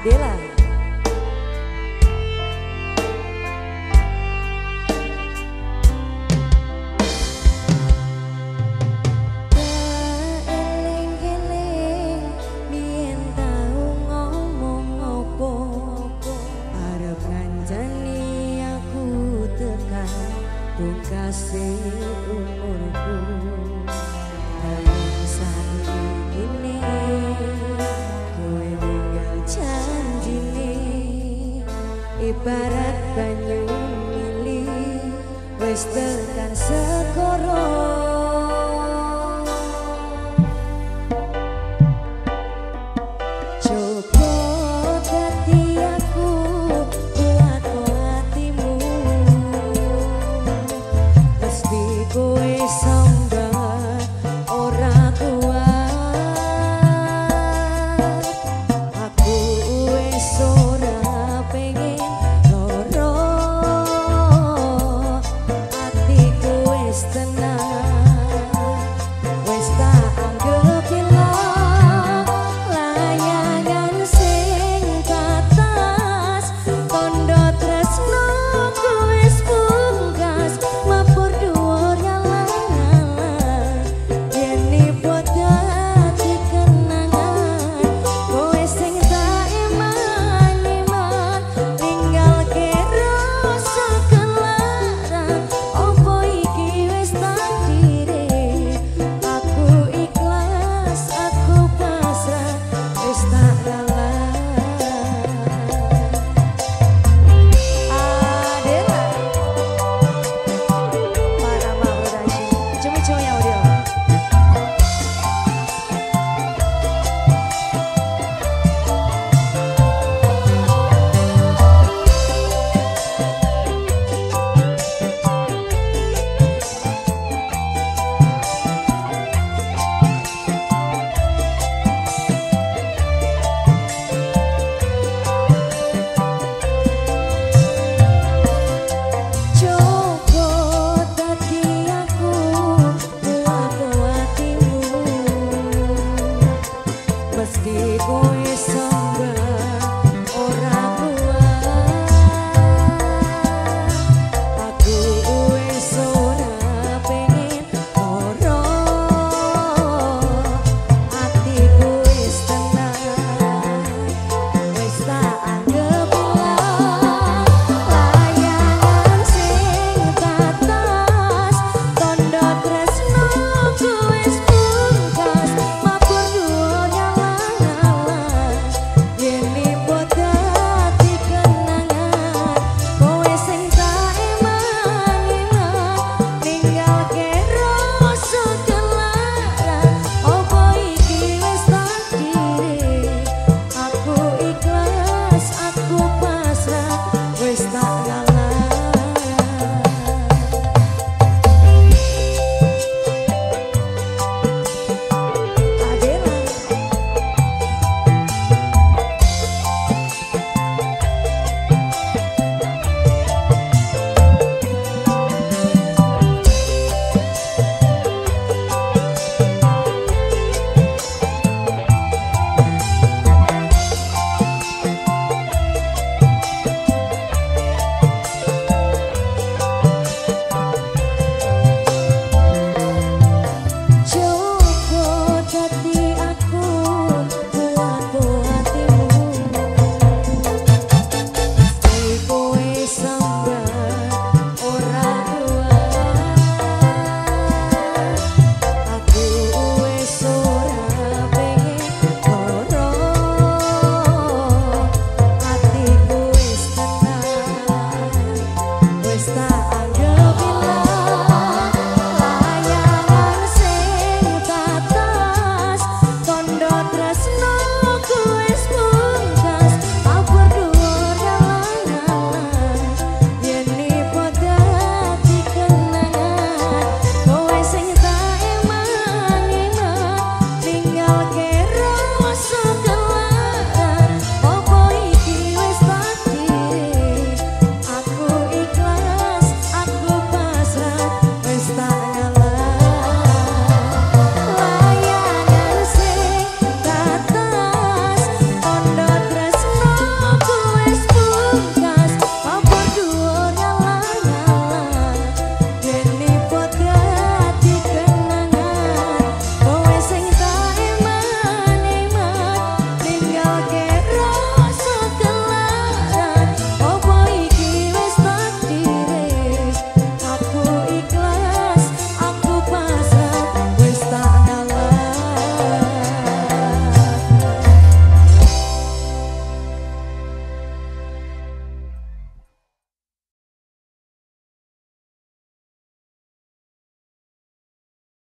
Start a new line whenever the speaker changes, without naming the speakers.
Adela
Ibarat banyu